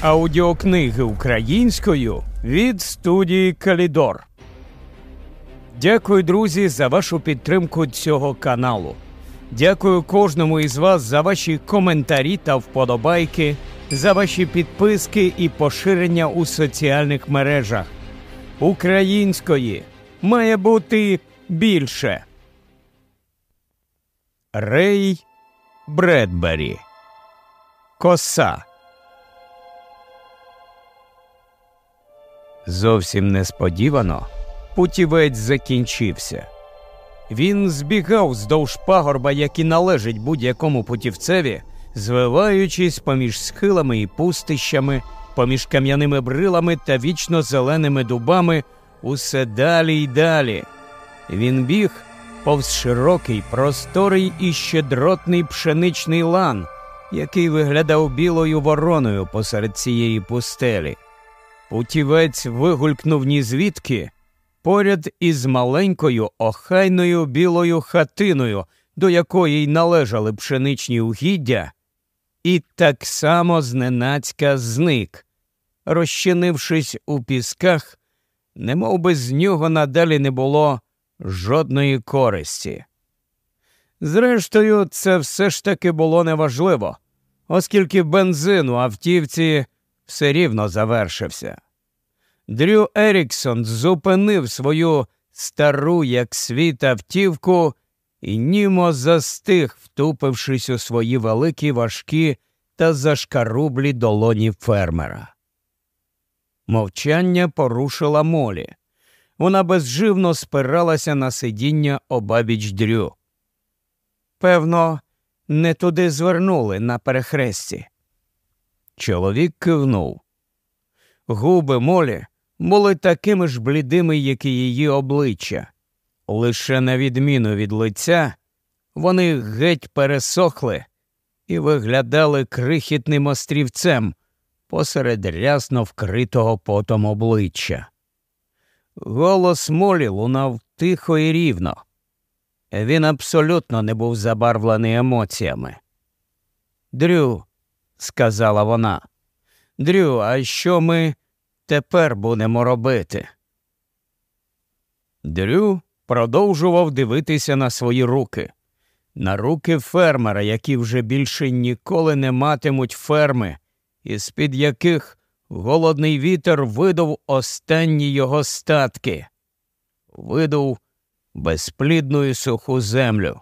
Аудіокниги українською від студії Калідор. Дякую, друзі, за вашу підтримку цього каналу. Дякую кожному із вас за ваші коментарі та вподобайки, за ваші підписки і поширення у соціальних мережах. Української має бути більше. Рей Бредбері Коса. Зовсім несподівано путівець закінчився. Він збігав здовж пагорба, як і належить будь-якому путівцеві, звиваючись поміж схилами і пустищами, поміж кам'яними брилами та вічно зеленими дубами, усе далі й далі. Він біг повз широкий, просторий і щедротний пшеничний лан, який виглядав білою вороною посеред цієї пустелі. Путівець вигулькнув ні звідки поряд із маленькою охайною білою хатиною, до якої й належали пшеничні угіддя, і так само зненацька зник, розчинившись у пісках, немов би з нього надалі не було жодної користі. Зрештою, це все ж таки було неважливо, оскільки бензин у автівці все рівно завершився. Дрю Еріксон зупинив свою стару, як світ автівку, і німо застиг, втупившись у свої великі важкі та зашкарублі долоні фермера. Мовчання порушила молі. Вона безживно спиралася на сидіння обабіч дрю. Певно, не туди звернули на перехресті. Чоловік кивнув. Губи молі були такими ж блідими, як і її обличчя. Лише на відміну від лиця, вони геть пересохли і виглядали крихітним острівцем посеред рясно вкритого потом обличчя. Голос Молі лунав тихо і рівно. Він абсолютно не був забарвлений емоціями. Дрю, сказала вона, Дрю, а що ми тепер будемо робити? Дрю продовжував дивитися на свої руки, на руки фермера, які вже більше ніколи не матимуть ферми, із під яких голодний вітер видав останні його статки, видав безплідну і суху землю.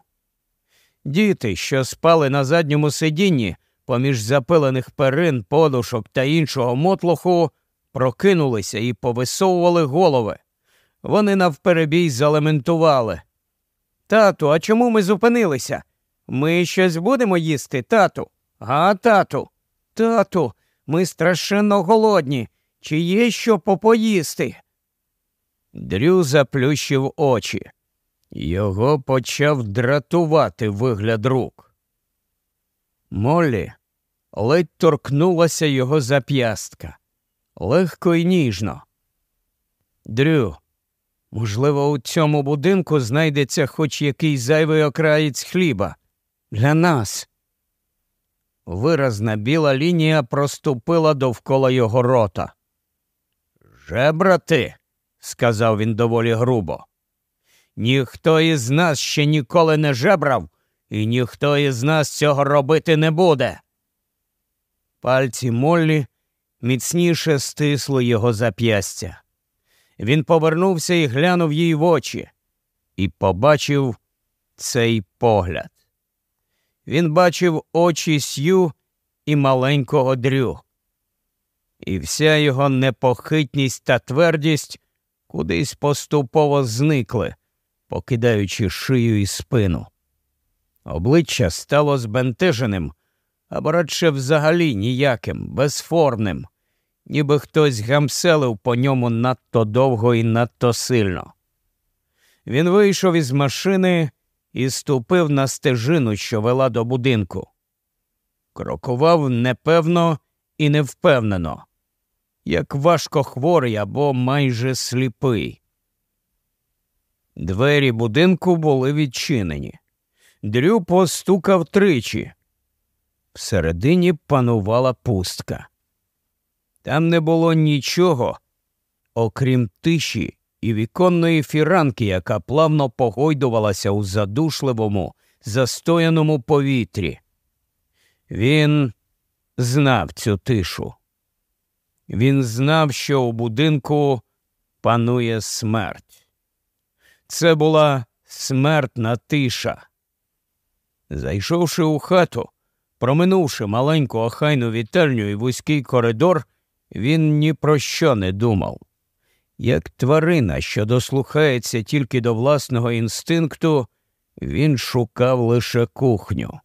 Діти, що спали на задньому сидінні, поміж запилених перин, подушок та іншого мотлоху, прокинулися і повисовували голови. Вони навперебій залементували. Тату, а чому ми зупинилися? Ми щось будемо їсти, тату. Га, тату. Тату, ми страшенно голодні. Чи є що попоїсти? Дрю заплющив очі. Його почав дратувати вигляд рук. Моллі ледь торкнулася його зап'ястка легко і ніжно. Дрю, можливо, у цьому будинку знайдеться хоч якийсь зайвий окраєць хліба. Для нас. Виразна біла лінія проступила довкола його рота. Жебрати, сказав він доволі грубо. Ніхто із нас ще ніколи не жебрав, і ніхто із нас цього робити не буде. Пальці Моллі міцніше стисло його зап'ястя. Він повернувся і глянув їй в очі, і побачив цей погляд. Він бачив очі Сью і маленького дрю, і вся його непохитність та твердість кудись поступово зникли, покидаючи шию і спину. Обличчя стало збентеженим, або радше взагалі ніяким, безформним, ніби хтось гамселив по ньому надто довго і надто сильно. Він вийшов із машини і ступив на стежину, що вела до будинку. Крокував непевно і невпевнено, як важко хворий або майже сліпий. Двері будинку були відчинені. Дрю постукав тричі. Всередині панувала пустка. Там не було нічого, окрім тиші і віконної фіранки, яка плавно погойдувалася у задушливому, застояному повітрі. Він знав цю тишу. Він знав, що у будинку панує смерть. Це була смертна тиша. Зайшовши у хату, проминувши маленьку охайну вітальню і вузький коридор, він ні про що не думав. Як тварина, що дослухається тільки до власного інстинкту, він шукав лише кухню.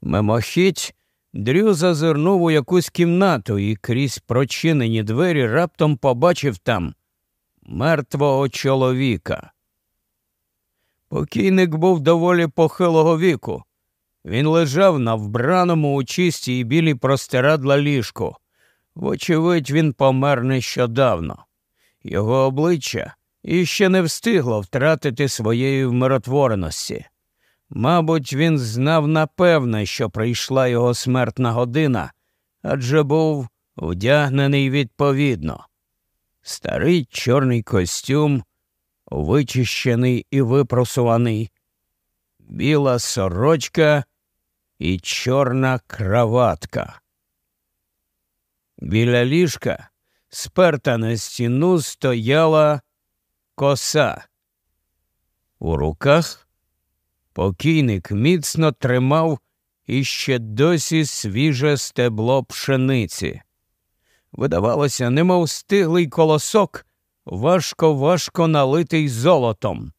Мимохідь Дрю зазирнув у якусь кімнату і крізь прочинені двері раптом побачив там мертвого чоловіка. Покійник був доволі похилого віку. Він лежав на вбраному у чистій білій простирадла ліжку. Вочевидь, він помер нещодавно. Його обличчя іще не встигло втратити своєї вмиротвореності. Мабуть, він знав напевне, що прийшла його смертна година, адже був вдягнений відповідно. Старий чорний костюм, вичищений і випросуваний, біла сорочка і чорна краватка. Біля ліжка, сперта на стіну, стояла коса. У руках покійник міцно тримав іще досі свіже стебло пшениці. Видавалося, немов стиглий колосок, важко важко налитий золотом.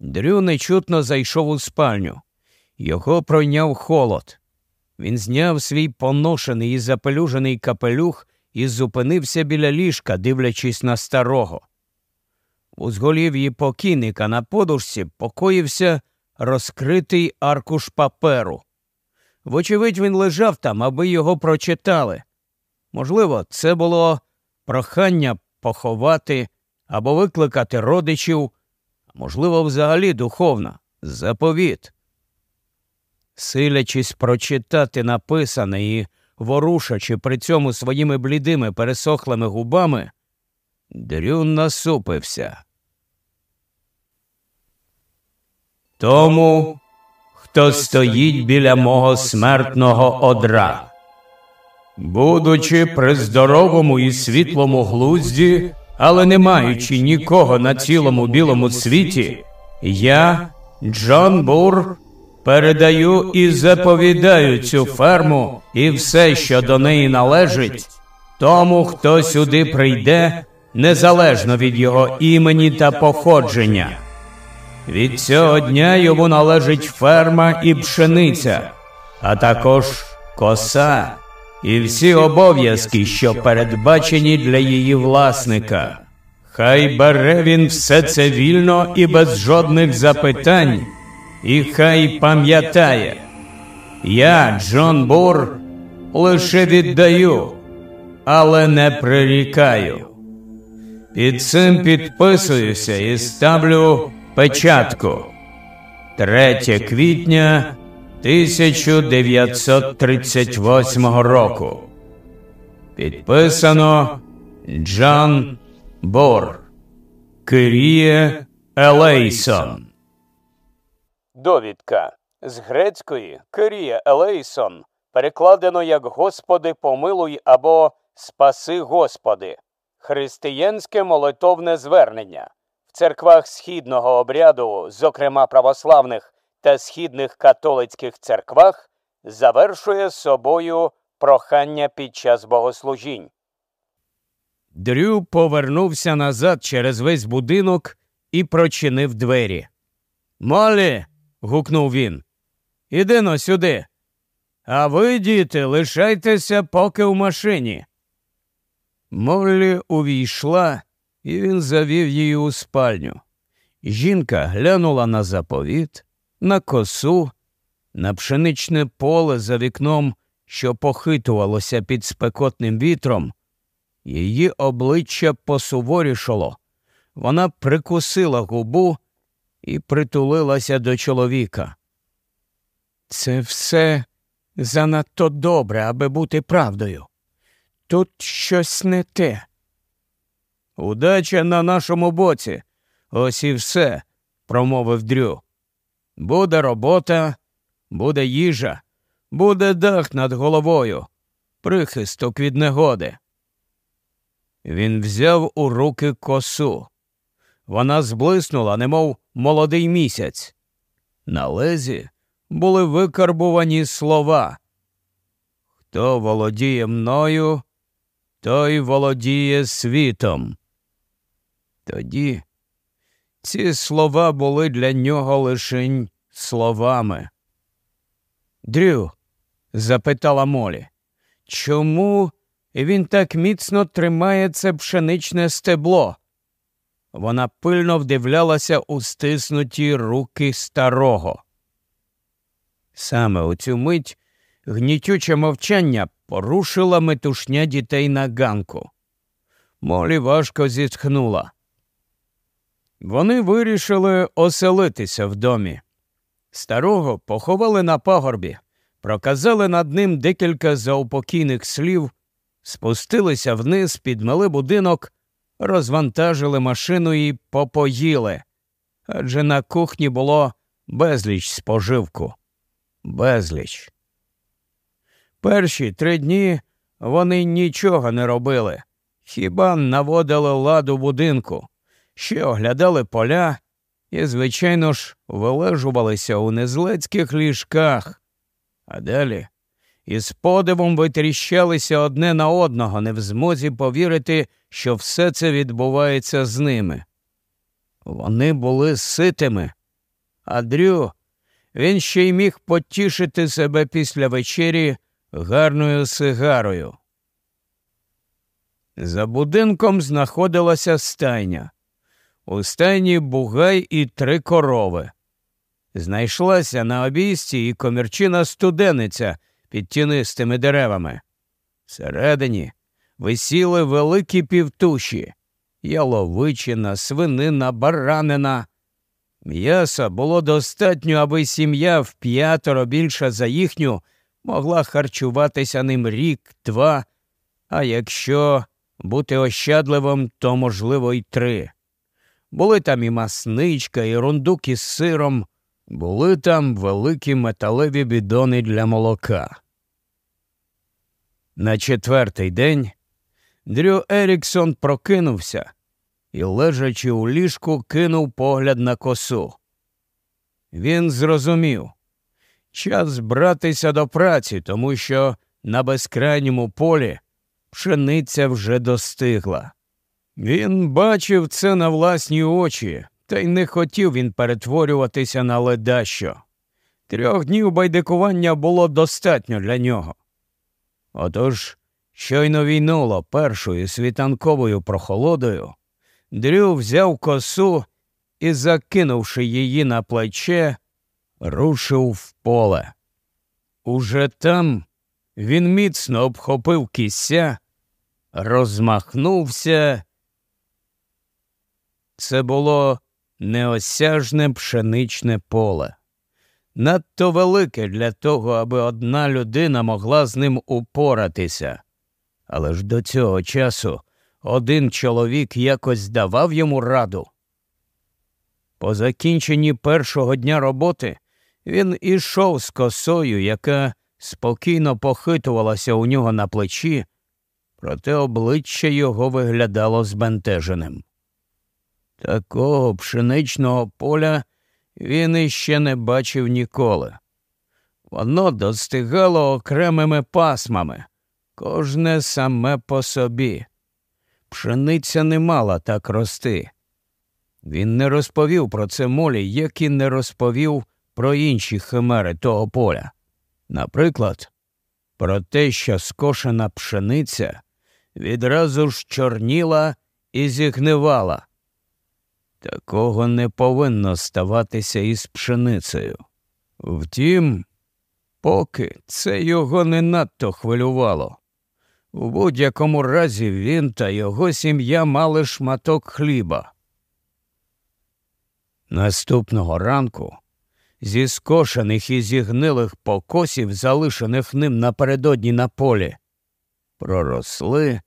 Дрю нечутно зайшов у спальню. Його пройняв холод. Він зняв свій поношений і запелюжений капелюх і зупинився біля ліжка, дивлячись на старого. У зголів'ї покійника на подушці покоївся розкритий аркуш паперу. Вочевидь, він лежав там, аби його прочитали. Можливо, це було прохання поховати або викликати родичів, а можливо, взагалі духовна, заповіт. Силячись прочитати написане і ворушачи при цьому своїми блідими пересохлими губами, Дрюн насупився. Тому, хто стоїть біля мого смертного одра. Будучи при здоровому і світлому глузді, але не маючи нікого на цілому білому світі, я, Джон Бур, передаю і заповідаю цю ферму і все, що до неї належить, тому, хто сюди прийде, незалежно від його імені та походження. Від цього дня йому належить ферма і пшениця, а також коса і всі обов'язки, що передбачені для її власника. Хай бере він все це вільно і без жодних запитань, і хай пам'ятає, я, Джон Бур, лише віддаю, але не прирікаю. Під цим підписуюся і ставлю печатку 3 квітня 1938 року. Підписано Джон Бор Киріє Елейсон. Довідка з грецької Кирія Елейсон перекладено як Господи помилуй або Спаси Господи, християнське молитовне звернення в церквах східного обряду, зокрема православних та східних католицьких церквах, завершує собою прохання під час богослужінь. Дрю повернувся назад через весь будинок і прочинив двері. Молі. Гукнув він. Іди но сюди. А ви, діти, лишайтеся поки в машині. Моллі увійшла і він завів її у спальню. Жінка глянула на заповіт, на косу, на пшеничне поле за вікном, що похитувалося під спекотним вітром. Її обличчя посуворішало. Вона прикусила губу і притулилася до чоловіка. Це все занадто добре, аби бути правдою. Тут щось не те. Удача на нашому боці. Ось і все, промовив Дрю. Буде робота, буде їжа, буде дах над головою, прихисток від негоди. Він взяв у руки косу. Вона зблиснула, немов молодий місяць. На лезі були викарбувані слова. Хто володіє мною, той володіє світом. Тоді ці слова були для нього лишень словами. Дрю, запитала Молі, чому він так міцно тримає це пшеничне стебло? Вона пильно вдивлялася у стиснуті руки старого. Саме у цю мить гнітюче мовчання порушила метушня дітей на ганку. Молі важко зітхнула. Вони вирішили оселитися в домі. Старого поховали на пагорбі, проказали над ним декілька заупокійних слів, спустилися вниз, підмели будинок, розвантажили машину і попоїли, адже на кухні було безліч споживку. Безліч. Перші три дні вони нічого не робили, хіба наводили ладу будинку? Ще оглядали поля і, звичайно ж, вилежувалися у незлецьких ліжках, а далі із подивом витріщалися одне на одного, не в змозі повірити, що все це відбувається з ними. Вони були ситими, а Дрю він ще й міг потішити себе після вечері гарною сигарою. За будинком знаходилася стайня. У стайні бугай і три корови. Знайшлася на обійсті і комірчина студениця під тінистими деревами. Всередині висіли великі півтуші, яловичина, свинина, баранина. М'яса було достатньо, аби сім'я в п'ятеро більша за їхню могла харчуватися ним рік, два, а якщо бути ощадливим, то, можливо, й три. Були там і масничка, і рундук із сиром, були там великі металеві бідони для молока. На четвертий день Дрю Еріксон прокинувся і, лежачи у ліжку, кинув погляд на косу. Він зрозумів час братися до праці, тому що на безкрайньому полі пшениця вже достигла. Він бачив це на власні очі, та й не хотів він перетворюватися на ледащо. Трьох днів байдикування було достатньо для нього. Отож, щойно війнуло першою світанковою прохолодою, Дрю взяв косу і, закинувши її на плече, рушив в поле. Уже там він міцно обхопив кісся, розмахнувся це було неосяжне пшеничне поле, надто велике для того, аби одна людина могла з ним упоратися. Але ж до цього часу один чоловік якось давав йому раду. По закінченні першого дня роботи він ішов з косою, яка спокійно похитувалася у нього на плечі, проте обличчя його виглядало збентеженим. Такого пшеничного поля він іще не бачив ніколи. Воно достигало окремими пасмами, кожне саме по собі. Пшениця не мала так рости. Він не розповів про це молі, як і не розповів про інші химери того поля. Наприклад, про те, що скошена пшениця відразу ж чорніла і зігнивала. Такого не повинно ставатися із пшеницею. Втім, поки це його не надто хвилювало. У будь-якому разі він та його сім'я мали шматок хліба. Наступного ранку зі скошених і зігнилих покосів, залишених ним напередодні на полі, проросли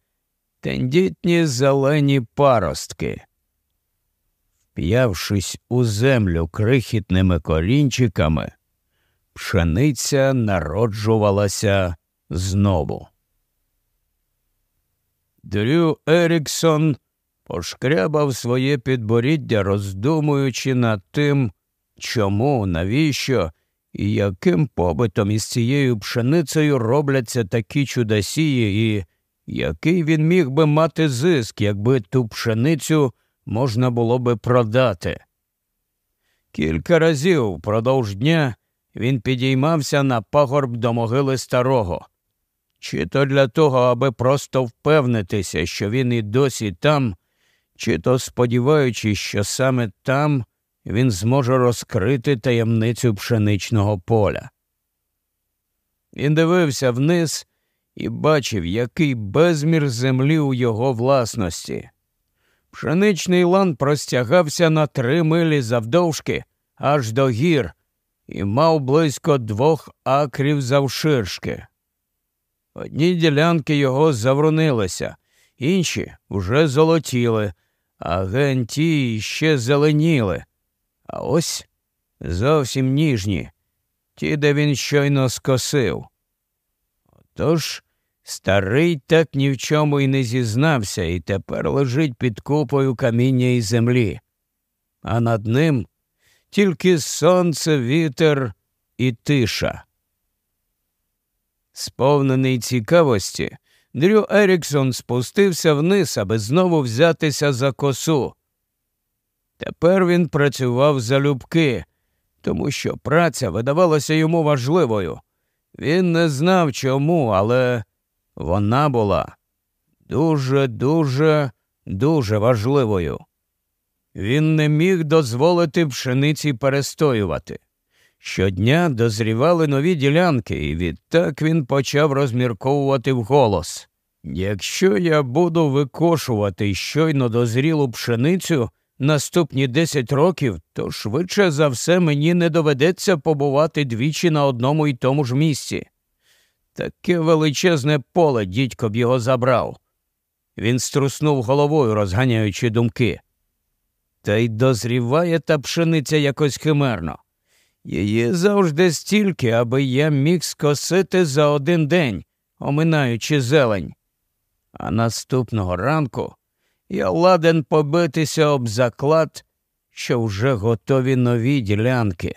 тендітні зелені паростки. Вп'явшись у землю крихітними корінчиками, пшениця народжувалася знову. Дрю Еріксон пошкрябав своє підборіддя, роздумуючи над тим, чому, навіщо і яким побитом із цією пшеницею робляться такі чудосії, і який він міг би мати зиск, якби ту пшеницю можна було би продати. Кілька разів впродовж дня він підіймався на пагорб до могили старого, чи то для того, аби просто впевнитися, що він і досі там, чи то сподіваючись, що саме там він зможе розкрити таємницю пшеничного поля. Він дивився вниз і бачив, який безмір землі у його власності. Пшеничний лан простягався на три милі завдовжки аж до гір і мав близько двох акрів завширшки. Одні ділянки його заврунилися, інші вже золотіли, а ген ті ще зеленіли. А ось зовсім ніжні, ті, де він щойно скосив. Отож старий так ні в чому й не зізнався і тепер лежить під купою каміння і землі, а над ним тільки сонце, вітер і тиша. Сповнений цікавості, Дрю Еріксон спустився вниз, аби знову взятися за косу. Тепер він працював залюбки, тому що праця видавалася йому важливою. Він не знав чому, але вона була дуже, дуже, дуже важливою. Він не міг дозволити пшениці перестоювати. Щодня дозрівали нові ділянки, і відтак він почав розмірковувати вголос. Якщо я буду викошувати щойно дозрілу пшеницю наступні десять років, то швидше за все мені не доведеться побувати двічі на одному й тому ж місці. Таке величезне поле дідько б його забрав. Він струснув головою, розганяючи думки. Та й дозріває та пшениця якось химерно. Її завжди стільки, аби я міг скосити за один день, оминаючи зелень. А наступного ранку я ладен побитися об заклад, що вже готові нові ділянки.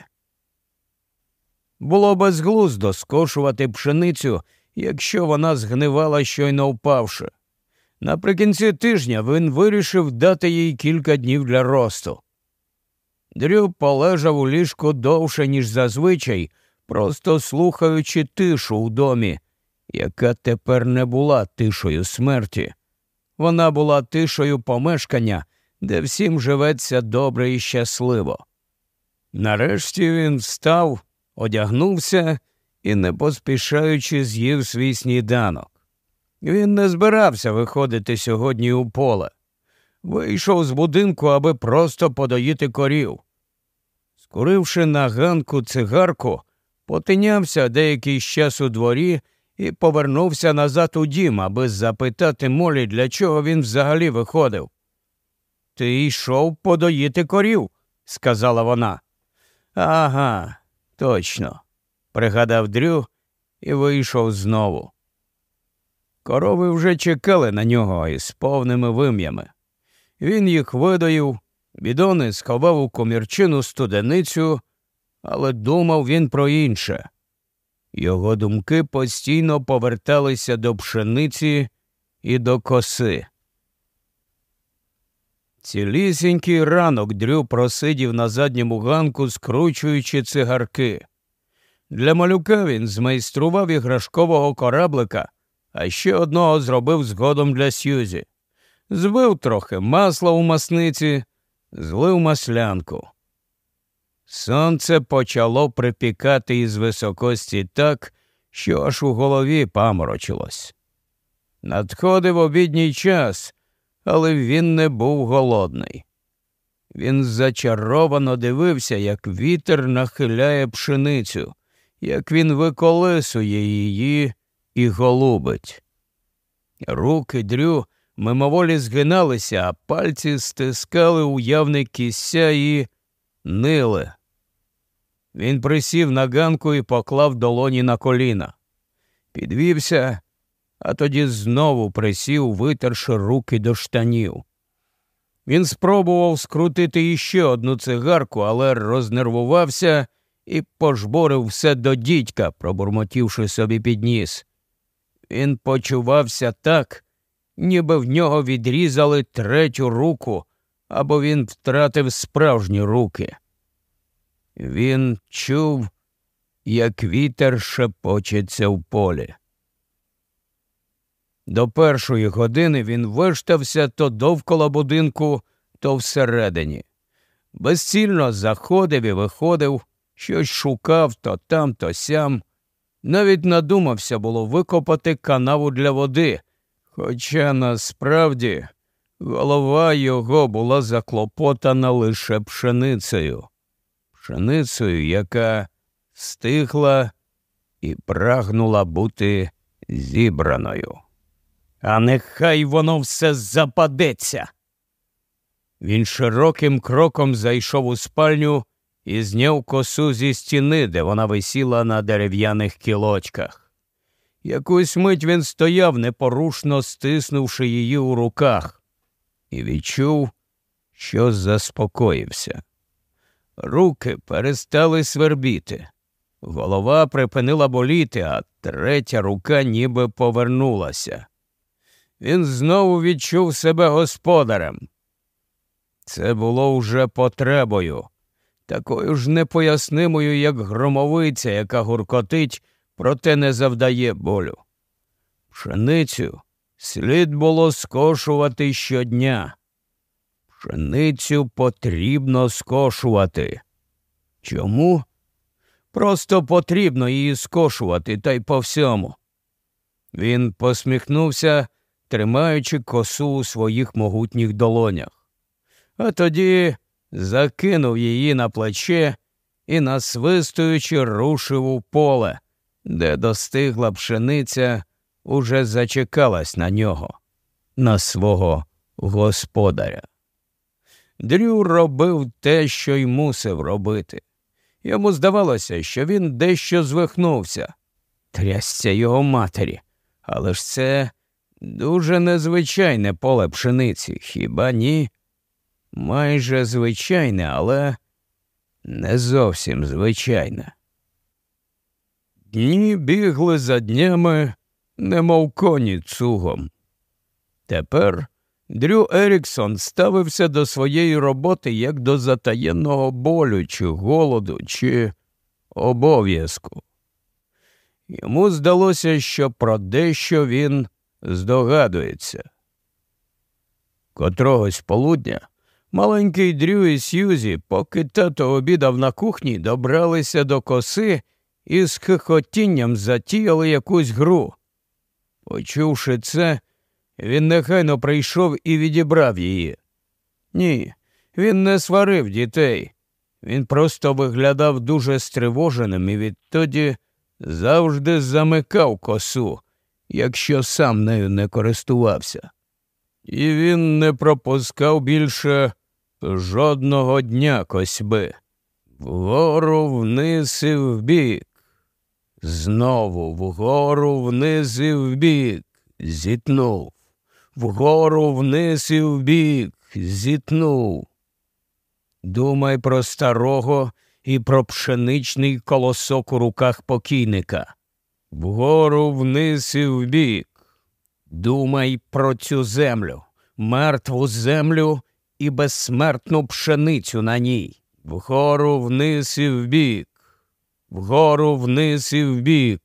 Було безглуздо скошувати пшеницю, якщо вона згнивала щойно впавши. Наприкінці тижня він вирішив дати їй кілька днів для росту. Дрю полежав у ліжку довше, ніж зазвичай, просто слухаючи тишу у домі, яка тепер не була тишою смерті. Вона була тишою помешкання, де всім живеться добре і щасливо. Нарешті він встав, одягнувся і, не поспішаючи, з'їв свій сніданок. Він не збирався виходити сьогодні у поле. Вийшов з будинку, аби просто подоїти корів. Скуривши на ганку цигарку, потинявся деякий час у дворі і повернувся назад у дім, аби запитати Молі, для чого він взагалі виходив. Ти йшов подоїти корів, сказала вона. Ага, точно, пригадав Дрю і вийшов знову. Корови вже чекали на нього із повними вим'ями. Він їх видоїв, бідони сховав у комірчину студеницю, але думав він про інше. Його думки постійно поверталися до пшениці і до коси. Цілісінький ранок Дрю просидів на задньому ганку, скручуючи цигарки. Для малюка він змайстрував іграшкового кораблика, а ще одного зробив згодом для Сьюзі. Збив трохи масла у масниці, злив маслянку. Сонце почало припікати із високості так, що аж у голові паморочилось. Надходив обідній час, але він не був голодний. Він зачаровано дивився, як вітер нахиляє пшеницю, як він виколисує її і голубить. Руки Дрю мимоволі згиналися, а пальці стискали уявне кісся і нили. Він присів на ганку і поклав долоні на коліна. Підвівся, а тоді знову присів, витерши руки до штанів. Він спробував скрутити іще одну цигарку, але рознервувався і пожборив все до дідька, пробурмотівши собі під ніс. Він почувався так, ніби в нього відрізали третю руку, або він втратив справжні руки. Він чув, як вітер шепочеться в полі. До першої години він виштався то довкола будинку, то всередині. Безцільно заходив і виходив, щось шукав то там, то сям. Навіть надумався було викопати канаву для води, хоча насправді голова його була заклопотана лише пшеницею, пшеницею, яка стихла і прагнула бути зібраною. А нехай воно все западеться. Він широким кроком зайшов у спальню і зняв косу зі стіни, де вона висіла на дерев'яних кілочках. Якусь мить він стояв, непорушно стиснувши її у руках, і відчув, що заспокоївся. Руки перестали свербіти. Голова припинила боліти, а третя рука ніби повернулася. Він знову відчув себе господарем. Це було вже потребою, такою ж непояснимою, як громовиця, яка гуркотить, проте не завдає болю. Пшеницю слід було скошувати щодня. Пшеницю потрібно скошувати. Чому? Просто потрібно її скошувати, та й по всьому. Він посміхнувся, тримаючи косу у своїх могутніх долонях, а тоді закинув її на плече і, насвистуючи, рушив у поле, де достигла пшениця, уже зачекалась на нього, на свого господаря. Дрю робив те, що й мусив робити. Йому здавалося, що він дещо звихнувся. Трясся його матері, але ж це дуже незвичайне поле пшениці, хіба ні? Майже звичайне, але не зовсім звичайне. Дні бігли за днями, немов коні цугом. Тепер Дрю Еріксон ставився до своєї роботи як до затаєнного болю, чи голоду, чи обов'язку. Йому здалося, що про дещо він здогадується. Котрогось полудня маленький Дрю і Сьюзі, поки тато обідав на кухні, добралися до коси і з хихотінням затіяли якусь гру. Почувши це, він нехайно прийшов і відібрав її. Ні, він не сварив дітей. Він просто виглядав дуже стривоженим і відтоді завжди замикав косу, якщо сам нею не користувався. І він не пропускав більше жодного дня косьби. Вгору вниз і вбік. Знову вгору вниз і вбік. Зітнув. Вгору вниз і вбік. Зітнув. Думай про старого і про пшеничний колосок у руках покійника вгору вниз і вбік. Думай про цю землю, мертву землю і безсмертну пшеницю на ній. Вгору вниз і вбік, вгору вниз і вбік.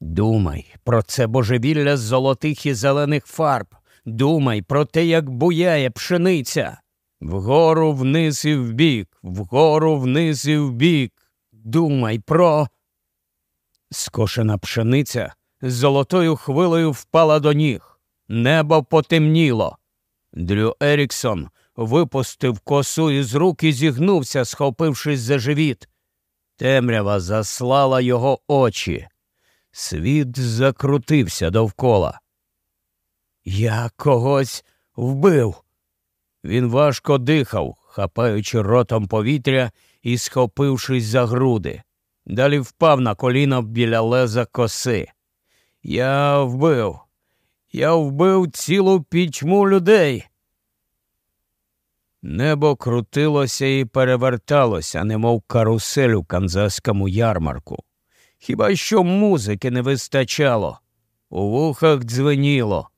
Думай про це божевілля з золотих і зелених фарб. Думай про те, як буяє пшениця. Вгору вниз і вбік, вгору вниз і вбік. Думай про. Скошена пшениця з золотою хвилею впала до ніг. Небо потемніло. Дрю Еріксон випустив косу із рук і зігнувся, схопившись за живіт. Темрява заслала його очі. Світ закрутився довкола. Я когось вбив. Він важко дихав, хапаючи ротом повітря і схопившись за груди. Далі впав на коліно біля леза коси. Я вбив. Я вбив цілу пітьму людей. Небо крутилося і переверталося, немов карусель у канзаському ярмарку. Хіба що музики не вистачало, у вухах дзвеніло.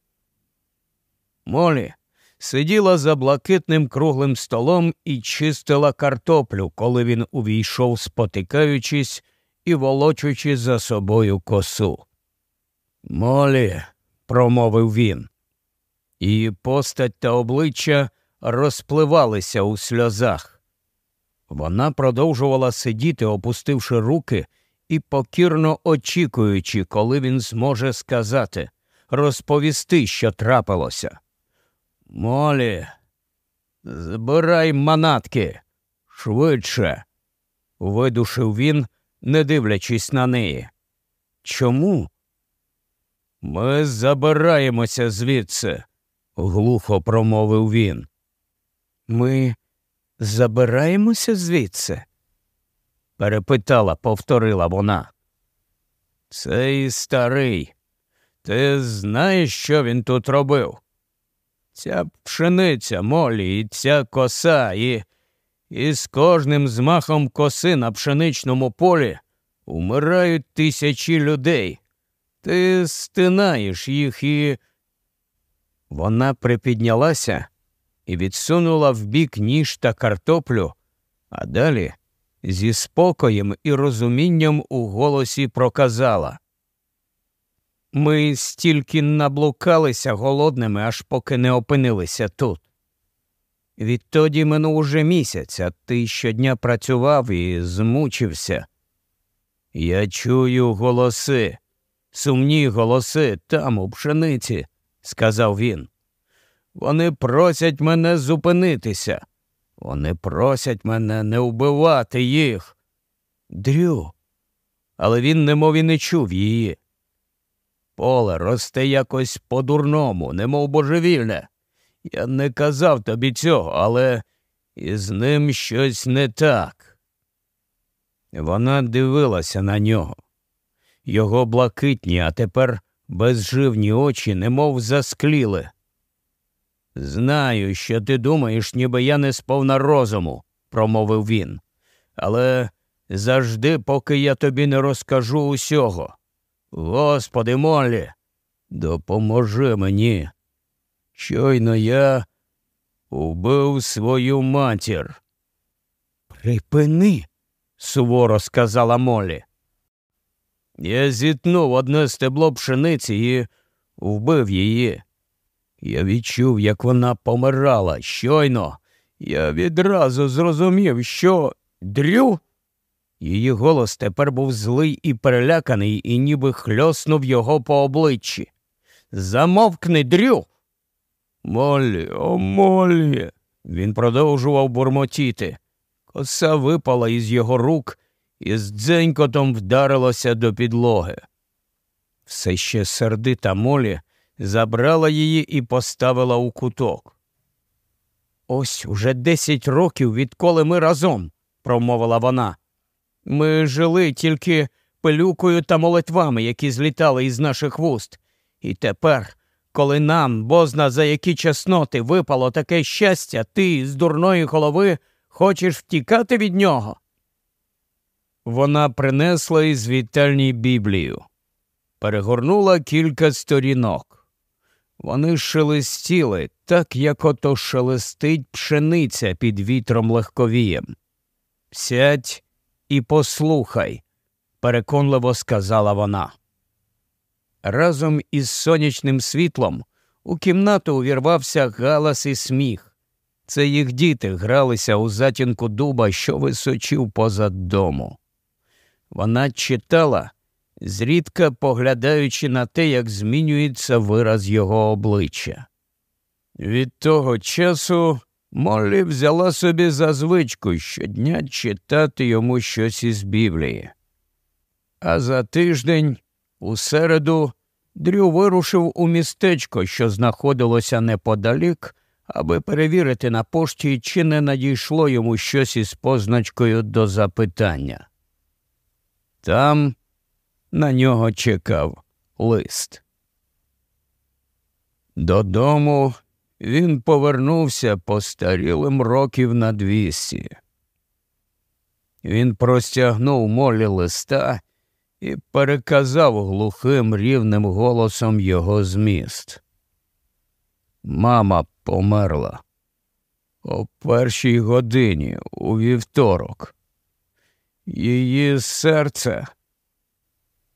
Молі сиділа за блакитним круглим столом і чистила картоплю, коли він увійшов, спотикаючись і волочучи за собою косу. Молі, промовив він. Її постать та обличчя розпливалися у сльозах. Вона продовжувала сидіти, опустивши руки і покірно очікуючи, коли він зможе сказати, розповісти, що трапилося. Молі, збирай манатки швидше, видушив він, не дивлячись на неї. Чому? Ми забираємося звідси, глухо промовив він. Ми забираємося звідси? перепитала, повторила вона. Цей старий. Ти знаєш, що він тут робив? Ця пшениця молі і ця коса, і і з кожним змахом коси на пшеничному полі умирають тисячі людей. Ти стинаєш їх і. Вона припіднялася і відсунула вбік ніж та картоплю, а далі зі спокоєм і розумінням у голосі проказала. Ми стільки наблукалися голодними, аж поки не опинилися тут. Відтоді минув уже місяць, а ти щодня працював і змучився. Я чую голоси, сумні голоси там, у пшениці, сказав він. Вони просять мене зупинитися. Вони просять мене не вбивати їх. Дрю. Але він немов і не чув її. Поле росте якось по-дурному, немов божевільне. Я не казав тобі цього, але із ним щось не так. Вона дивилася на нього. Його блакитні, а тепер безживні очі, немов заскліли. Знаю, що ти думаєш, ніби я не сповна розуму, промовив він. Але завжди, поки я тобі не розкажу усього. Господи молі, допоможи мені. Щойно я убив свою матір. Припини, суворо сказала Молі. Я зітнув одне стебло пшениці і вбив її. Я відчув, як вона помирала щойно. Я відразу зрозумів, що дрю. Її голос тепер був злий і переляканий, і ніби хльоснув його по обличчі. Замовкни, дрю. Молі, о молі. Він продовжував бурмотіти. Коса випала із його рук і з дзенькотом вдарилася до підлоги. Все ще сердита молі забрала її і поставила у куток. Ось уже десять років, відколи ми разом, промовила вона. Ми жили тільки пилюкою та молитвами, які злітали із наших вуст. І тепер, коли нам, бозна за які чесноти, випало таке щастя, ти з дурної голови хочеш втікати від нього. Вона принесла із вітальні Біблію, перегорнула кілька сторінок. Вони шелестіли, так як ото шелестить пшениця під вітром легковієм. Сядь і послухай, переконливо сказала вона. Разом із сонячним світлом у кімнату увірвався галас і сміх. Це їх діти гралися у затінку дуба, що височив позад дому. Вона читала зрідка поглядаючи на те, як змінюється вираз його обличчя. Від того часу Моллі взяла собі за звичку щодня читати йому щось із Біблії. А за тиждень, у середу, Дрю вирушив у містечко, що знаходилося неподалік, аби перевірити на пошті, чи не надійшло йому щось із позначкою до запитання. Там на нього чекав лист. Додому він повернувся постарілим років на двісті. Він простягнув молі листа і переказав глухим рівним голосом його зміст. Мама померла о першій годині у вівторок. Її серце.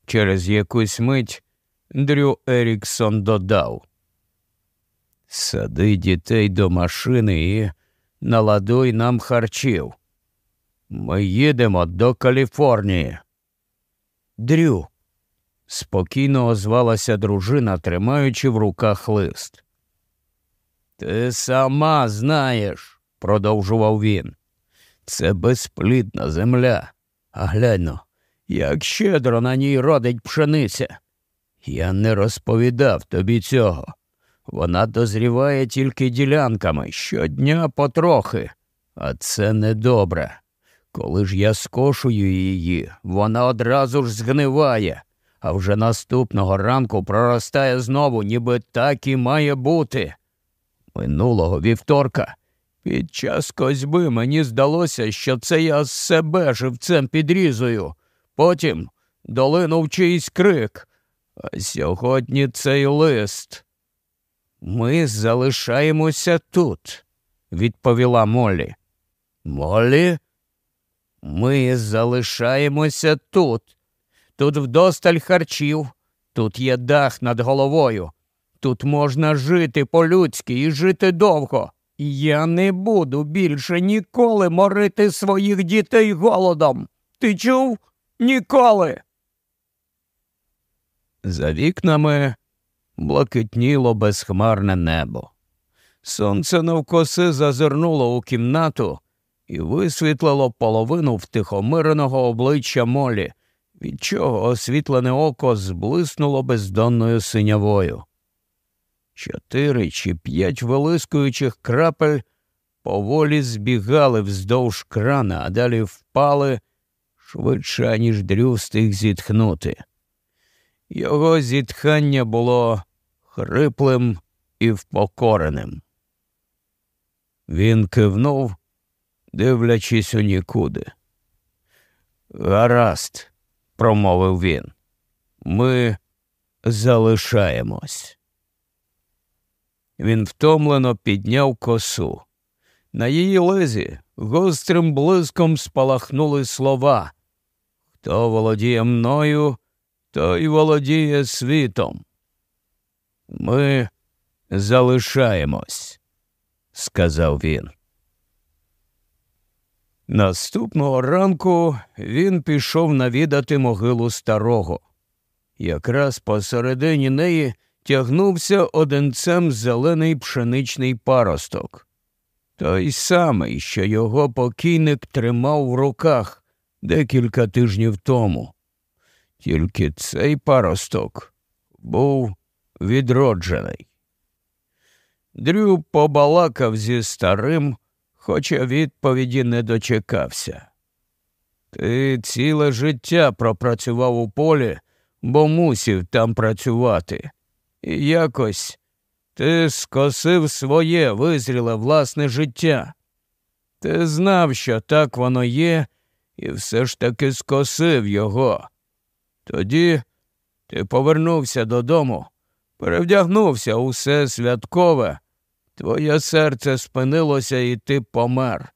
Через якусь мить Дрю Еріксон додав. Сади дітей до машини і наладуй нам харчів. Ми їдемо до Каліфорнії. Дрю. спокійно озвалася дружина, тримаючи в руках лист. Ти сама знаєш, продовжував він. Це безплідна земля. А гляньно, як щедро на ній родить пшениця. Я не розповідав тобі цього. Вона дозріває тільки ділянками щодня потрохи, а це недобре. Коли ж я скошую її, вона одразу ж згниває, а вже наступного ранку проростає знову, ніби так і має бути. Минулого вівторка під час козьби мені здалося, що це я з себе живцем підрізую. Потім долинув чийсь крик. А сьогодні цей лист. Ми залишаємося тут, відповіла Молі. Молі? Ми залишаємося тут. Тут вдосталь харчів, тут є дах над головою. Тут можна жити по-людськи і жити довго. Я не буду більше ніколи морити своїх дітей голодом. Ти чув? Ніколи. За вікнами блакитніло безхмарне небо. Сонце навкоси зазирнуло у кімнату і висвітлило половину втихомиреного обличчя молі, від чого освітлене око зблиснуло бездонною синявою. Чотири чи п'ять вилискуючих крапель поволі збігали вздовж крана, а далі впали швидше, ніж Дрю встиг зітхнути. Його зітхання було хриплим і впокореним. Він кивнув, дивлячись у нікуди. Гаразд, промовив він, ми залишаємось. Він втомлено підняв косу. На її лезі гострим блиском спалахнули слова Хто володіє мною, той володіє світом. Ми залишаємось, сказав він. Наступного ранку він пішов навідати могилу старого. Якраз посередині неї тягнувся одинцем зелений пшеничний паросток. Той самий, що його покійник тримав в руках декілька тижнів тому. Тільки цей паросток був відроджений. Дрю побалакав зі старим, хоча відповіді не дочекався. Ти ціле життя пропрацював у полі, бо мусів там працювати. І якось ти скосив своє визріле власне життя. Ти знав, що так воно є, і все ж таки скосив його. Тоді ти повернувся додому, перевдягнувся усе святкове, твоє серце спинилося, і ти помер.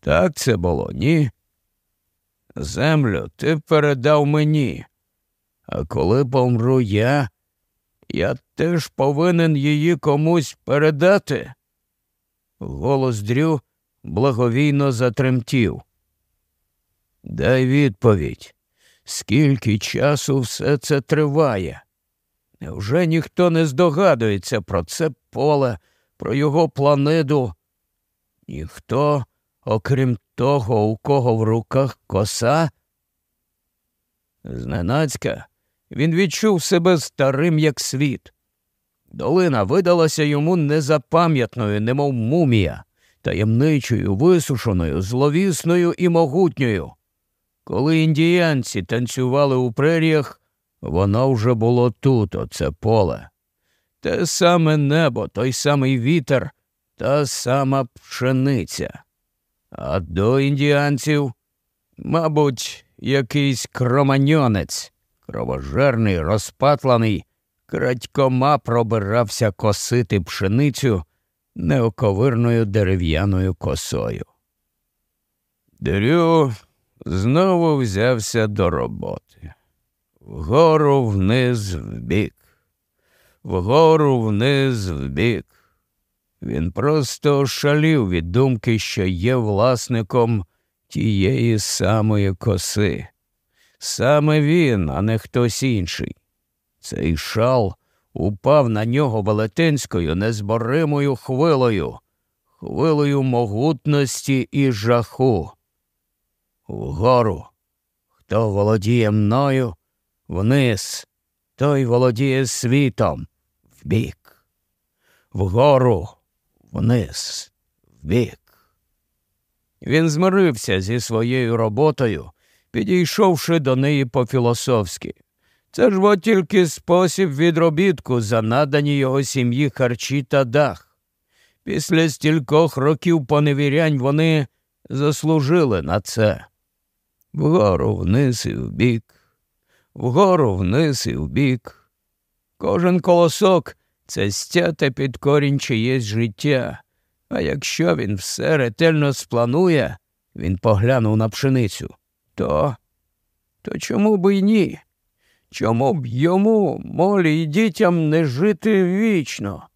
Так це було, ні? Землю ти передав мені, а коли помру я, я теж повинен її комусь передати. Голос Дрю благовійно затремтів. Дай відповідь, скільки часу все це триває? Невже ніхто не здогадується про це поле, про його планету? Ніхто, окрім того, у кого в руках коса? Зненацька він відчув себе старим, як світ. Долина видалася йому незапам'ятною, немов мумія, таємничою, висушеною, зловісною і могутньою. Коли індіянці танцювали у преріях, воно вже було тут, оце поле. Те саме небо, той самий вітер, та сама пшениця. А до індіанців, мабуть, якийсь кроманьонець, кровожерний, розпатланий, крадькома пробирався косити пшеницю неоковирною дерев'яною косою. Дрю знову взявся до роботи. Вгору вниз вбік, вгору вниз вбік. Він просто ошалів від думки, що є власником тієї самої коси. Саме він, а не хтось інший. Цей шал упав на нього велетенською незборимою хвилою, хвилою могутності і жаху. Вгору, хто володіє мною, вниз, той володіє світом, вбік, вгору, вниз, вбік. Він змирився зі своєю роботою, підійшовши до неї по-філософськи. Це ж от тільки спосіб відробітку за надані його сім'ї харчі та дах. Після стількох років поневірянь вони заслужили на це. Вгору вниз і вбік, вгору вниз і вбік. Кожен колосок це стяте під корінь чиєсь життя. А якщо він все ретельно спланує, він поглянув на пшеницю, то то чому б і ні? Чому б йому, молі й дітям не жити вічно?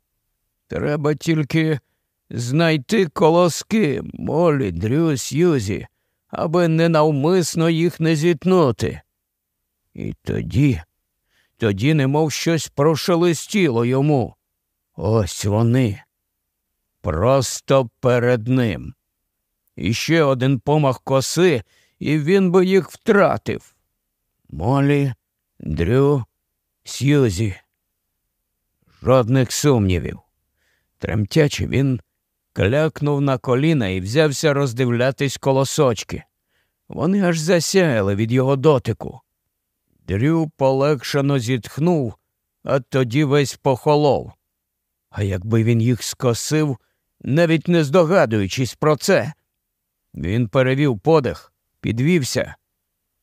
Треба тільки знайти колоски, молі, дрю, Сьюзі, аби ненавмисно їх не зітнути. І тоді, тоді, немов щось прошелестіло йому. Ось вони. Просто перед ним. І ще один помах коси, і він би їх втратив. Молі Дрю, Сьюзі. Жодних сумнівів. Тремтячи, він клякнув на коліна і взявся роздивлятись колосочки. Вони аж засяяли від його дотику. Дрю полегшено зітхнув, а тоді весь похолов. А якби він їх скосив, навіть не здогадуючись про це. Він перевів подих, підвівся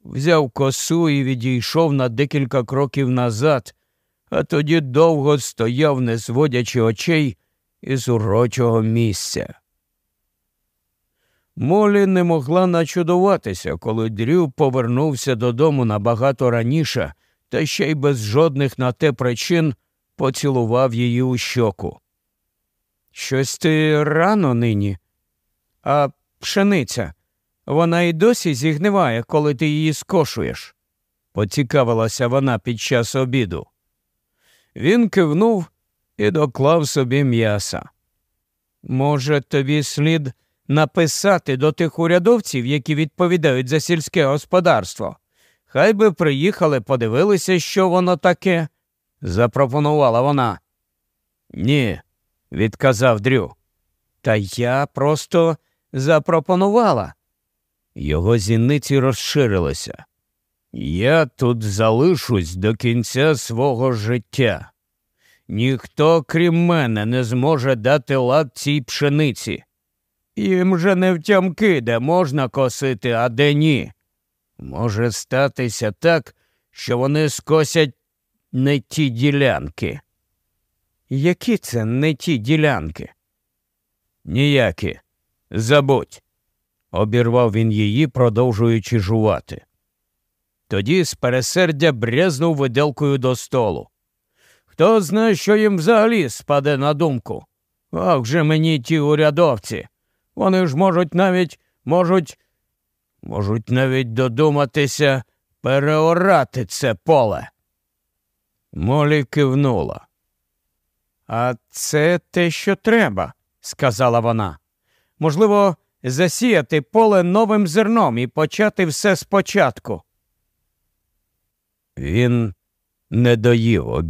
взяв косу і відійшов на декілька кроків назад, а тоді довго стояв, не зводячи очей із урочого місця. Молі не могла начудуватися, коли Дрю повернувся додому набагато раніше, та ще й без жодних на те причин поцілував її у щоку. Щось ти рано нині, а пшениця. Вона й досі зігниває, коли ти її скошуєш, поцікавилася вона під час обіду. Він кивнув і доклав собі м'яса. Може, тобі слід написати до тих урядовців, які відповідають за сільське господарство. Хай би приїхали, подивилися, що воно таке, запропонувала вона. Ні, відказав Дрю. Та я просто запропонувала. Його зіниці розширилися. Я тут залишусь до кінця свого життя. Ніхто, крім мене, не зможе дати лад цій пшениці. Їм же не втямки, де можна косити, а де ні. Може статися так, що вони скосять не ті ділянки. Які це не ті ділянки? Ніякі. Забудь обірвав він її, продовжуючи жувати. Тоді з пересердя брязнув виделкою до столу. Хто знає, що їм взагалі спаде на думку? Ах же мені ті урядовці. Вони ж можуть навіть можуть, можуть навіть додуматися переорати це поле. Молі кивнула. А це те, що треба, сказала вона. Можливо, засіяти поле новим зерном і почати все спочатку. Він не доїв обід.